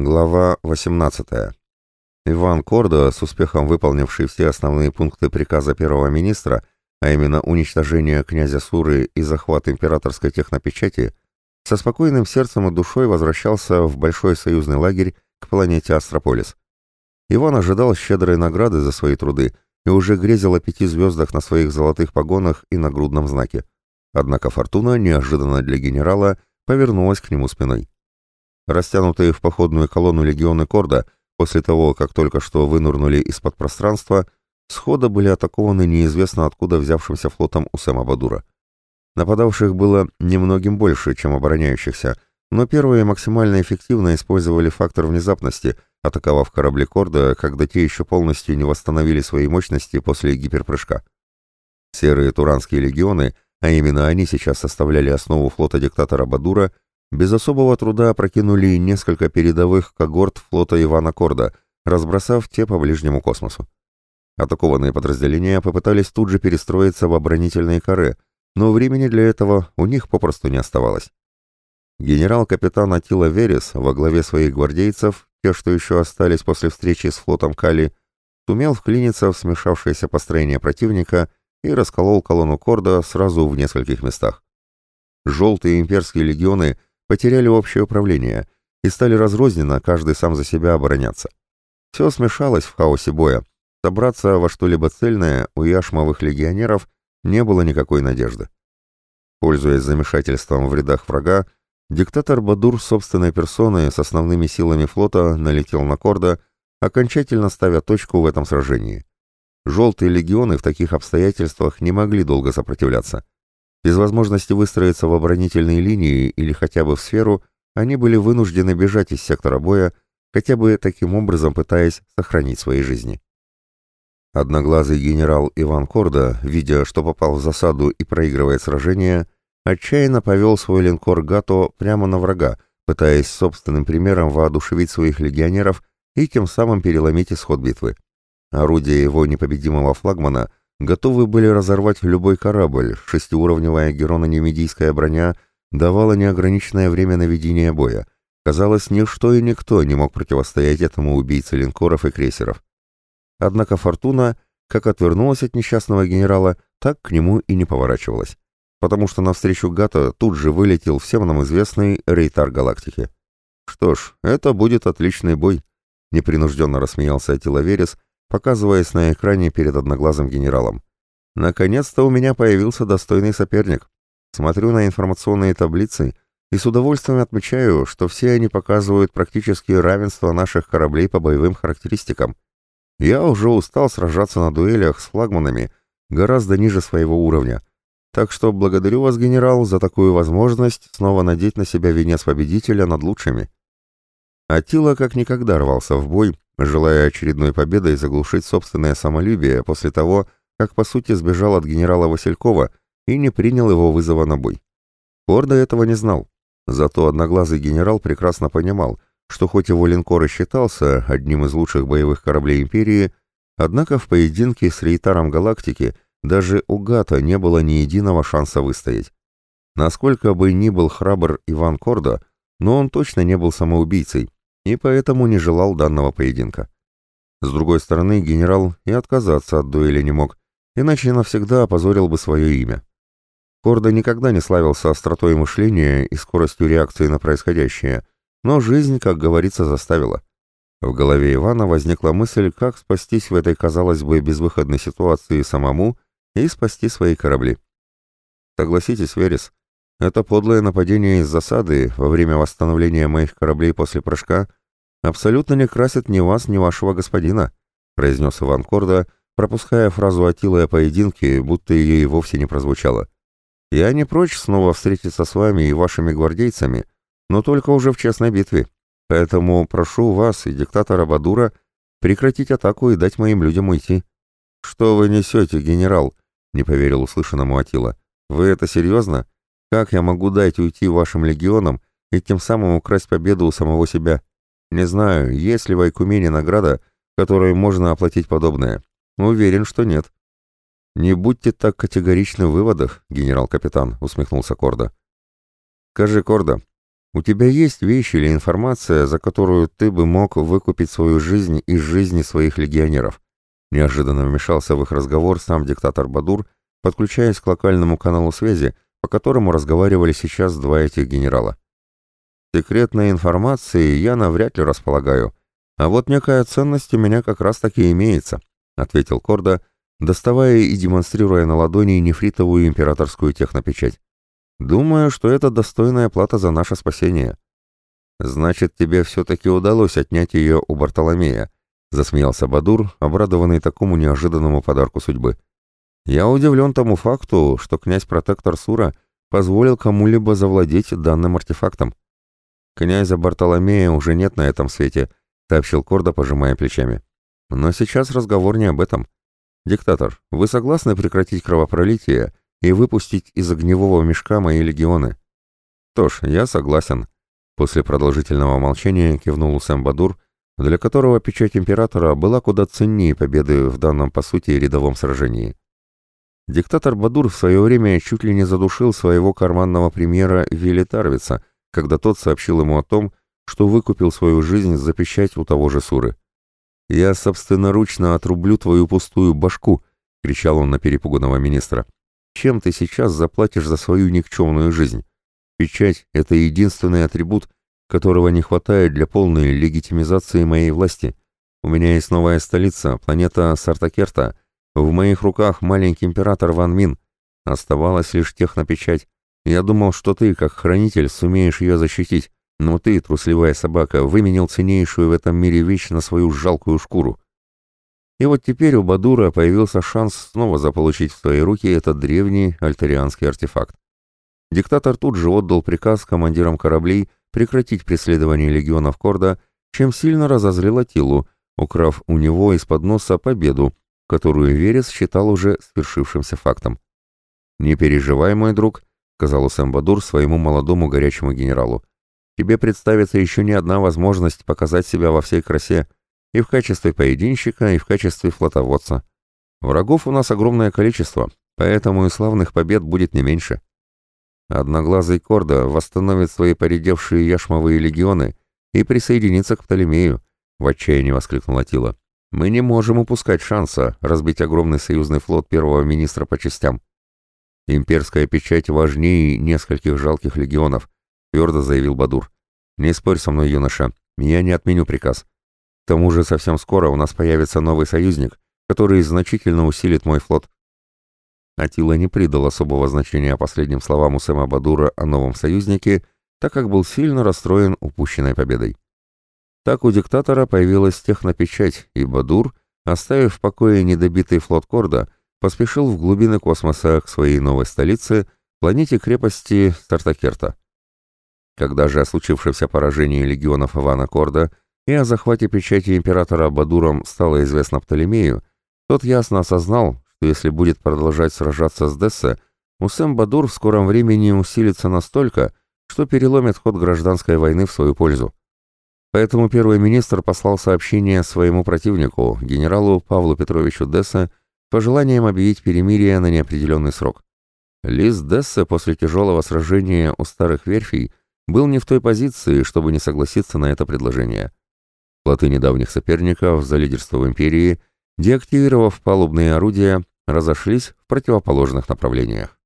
Глава 18. Иван Кордо, с успехом выполнивший все основные пункты приказа первого министра, а именно уничтожение князя Суры и захват императорской технопечати, со спокойным сердцем и душой возвращался в большой союзный лагерь к планете Астрополис. Иван ожидал щедрой награды за свои труды и уже грезил о пяти звездах на своих золотых погонах и нагрудном знаке. Однако фортуна, неожиданно для генерала, повернулась к нему спиной. Растянутые в походную колонну легионы Корда, после того, как только что вынурнули из-под пространства, схода были атакованы неизвестно откуда взявшимся флотом Усама Бадура. Нападавших было немногим больше, чем обороняющихся, но первые максимально эффективно использовали фактор внезапности, атаковав корабли Корда, когда те еще полностью не восстановили свои мощности после гиперпрыжка. Серые туранские легионы, а именно они сейчас составляли основу флота диктатора Бадура, без особого труда прокинули несколько передовых когорт флота Ивана Корда, разбросав те по ближнему космосу. Атакованные подразделения попытались тут же перестроиться в оборонительные коры, но времени для этого у них попросту не оставалось. Генерал-капитан Атила Верес во главе своих гвардейцев, те, что еще остались после встречи с флотом Кали, сумел вклиниться в смешавшееся построение противника и расколол колонну Корда сразу в нескольких местах. Желтые имперские легионы потеряли общее управление и стали разрозненно, каждый сам за себя обороняться. Все смешалось в хаосе боя. Собраться во что-либо цельное у яшмовых легионеров не было никакой надежды. Пользуясь замешательством в рядах врага, диктатор Бадур собственной персоной с основными силами флота налетел на Корда, окончательно ставя точку в этом сражении. Желтые легионы в таких обстоятельствах не могли долго сопротивляться. Без возможности выстроиться в оборонительные линии или хотя бы в сферу, они были вынуждены бежать из сектора боя, хотя бы таким образом пытаясь сохранить свои жизни. Одноглазый генерал Иван Корда, видя, что попал в засаду и проигрывает сражение, отчаянно повел свой линкор Гато прямо на врага, пытаясь собственным примером воодушевить своих легионеров и тем самым переломить исход битвы. Орудия его непобедимого флагмана готовы были разорвать любой корабль, шестиуровневая героно-немедийская броня давала неограниченное время наведения боя. Казалось, ничто и никто не мог противостоять этому убийце линкоров и крейсеров. Однако Фортуна как отвернулась от несчастного генерала, так к нему и не поворачивалась, потому что навстречу Гата тут же вылетел всем нам известный рейтар галактики. «Что ж, это будет отличный бой», — непринужденно рассмеялся Атила Верес, показываясь на экране перед одноглазым генералом. «Наконец-то у меня появился достойный соперник. Смотрю на информационные таблицы и с удовольствием отмечаю, что все они показывают практически равенство наших кораблей по боевым характеристикам. Я уже устал сражаться на дуэлях с флагманами гораздо ниже своего уровня. Так что благодарю вас, генерал, за такую возможность снова надеть на себя венец победителя над лучшими». Атила как никогда рвался в бой, желая очередной победой заглушить собственное самолюбие после того, как по сути сбежал от генерала Василькова и не принял его вызова на бой. Корда этого не знал, зато одноглазый генерал прекрасно понимал, что хоть его линкор и считался одним из лучших боевых кораблей Империи, однако в поединке с Рейтаром Галактики даже у Гата не было ни единого шанса выстоять. Насколько бы ни был храбр Иван Корда, но он точно не был самоубийцей, и поэтому не желал данного поединка. С другой стороны, генерал и отказаться от дуэли не мог, иначе навсегда опозорил бы свое имя. Кордо никогда не славился остротой мышления и скоростью реакции на происходящее, но жизнь, как говорится, заставила. В голове Ивана возникла мысль, как спастись в этой, казалось бы, безвыходной ситуации самому и спасти свои корабли. Согласитесь, Верес, это подлое нападение из засады во время восстановления моих кораблей после прыжка абсолютно не красит ни вас, ни вашего господина», произнес Иван Корда, пропуская фразу Атилы о поединке, будто ее и вовсе не прозвучало. «Я не прочь снова встретиться с вами и вашими гвардейцами, но только уже в честной битве. Поэтому прошу вас и диктатора Бадура прекратить атаку и дать моим людям уйти». «Что вы несете, генерал?» — не поверил услышанному Атила. «Вы это серьезно?» Как я могу дать уйти вашим легионам и тем самым украсть победу у самого себя? Не знаю, есть ли в Айкумене награда, которой можно оплатить подобное. Уверен, что нет. Не будьте так категоричны в выводах, генерал-капитан, усмехнулся Корда. Скажи, Корда, у тебя есть вещи или информация, за которую ты бы мог выкупить свою жизнь из жизни своих легионеров?» Неожиданно вмешался в их разговор сам диктатор Бадур, подключаясь к локальному каналу связи, по которому разговаривали сейчас два этих генерала. «Секретной информации я навряд ли располагаю, а вот некая ценность у меня как раз-таки имеется», ответил Корда, доставая и демонстрируя на ладони нефритовую императорскую технопечать. «Думаю, что это достойная плата за наше спасение». «Значит, тебе все-таки удалось отнять ее у Бартоломея», — засмеялся Бадур, обрадованный такому неожиданному подарку судьбы. «Я удивлен тому факту, что князь-протектор Сура позволил кому-либо завладеть данным артефактом. Князя Бартоломея уже нет на этом свете», — сообщил Кордо, пожимая плечами. «Но сейчас разговор не об этом. Диктатор, вы согласны прекратить кровопролитие и выпустить из огневого мешка мои легионы?» «Что ж, я согласен», — после продолжительного молчания кивнул Бадур, для которого печать императора была куда ценнее победы в данном, по сути, рядовом сражении. Диктатор Бадур в свое время чуть ли не задушил своего карманного премьера Вилли Тарвица, когда тот сообщил ему о том, что выкупил свою жизнь за печать у того же Суры. «Я собственноручно отрублю твою пустую башку!» — кричал он на перепуганного министра. «Чем ты сейчас заплатишь за свою никчемную жизнь? Печать — это единственный атрибут, которого не хватает для полной легитимизации моей власти. У меня есть новая столица, планета Сартакерта. В моих руках маленький император Ван Мин. Оставалась лишь технопечать. Я думал, что ты, как хранитель, сумеешь ее защитить. Но ты, трусливая собака, выменил ценнейшую в этом мире вещь на свою жалкую шкуру. И вот теперь у Бадура появился шанс снова заполучить в свои руки этот древний альтерианский артефакт. Диктатор тут же отдал приказ командирам кораблей прекратить преследование легионов Корда, чем сильно разозлил Атилу, украв у него из-под носа победу, которую Верес считал уже свершившимся фактом. «Не переживай, мой друг», — сказал Усэм Бадур своему молодому горячему генералу. Тебе представится еще не одна возможность показать себя во всей красе, и в качестве поединщика, и в качестве флотоводца. Врагов у нас огромное количество, поэтому и славных побед будет не меньше. Одноглазый Корда восстановит свои поредевшие яшмовые легионы и присоединится к Птолемею, в отчаянии воскликнула Тила. Мы не можем упускать шанса разбить огромный союзный флот первого министра по частям. Имперская печать важнее нескольких жалких легионов, — твердо заявил Бадур. «Не спорь со мной, юноша, я не отменю приказ. К тому же совсем скоро у нас появится новый союзник, который значительно усилит мой флот». Атила не придал особого значения последним словам Усема Бадура о новом союзнике, так как был сильно расстроен упущенной победой. Так у диктатора появилась технопечать, и Бадур, оставив в покое недобитый флот Корда, поспешил в глубины космоса к своей новой столице, планете-крепости Стартакерта. Когда же о случившемся поражении легионов Ивана Корда и о захвате печати императора Бадуром стало известно Птолемею, тот ясно осознал, что если будет продолжать сражаться с Дессе, Усем Бадур в скором времени усилится настолько, что переломит ход гражданской войны в свою пользу. Поэтому первый министр послал сообщение своему противнику, генералу Павлу Петровичу Дессе, пожеланием объявить перемирие на неопределенный срок. Лист Дессе после тяжелого сражения у старых верфей был не в той позиции, чтобы не согласиться на это предложение. Флоты недавних соперников за лидерство в империи, деактивировав палубные орудия, разошлись в противоположных направлениях.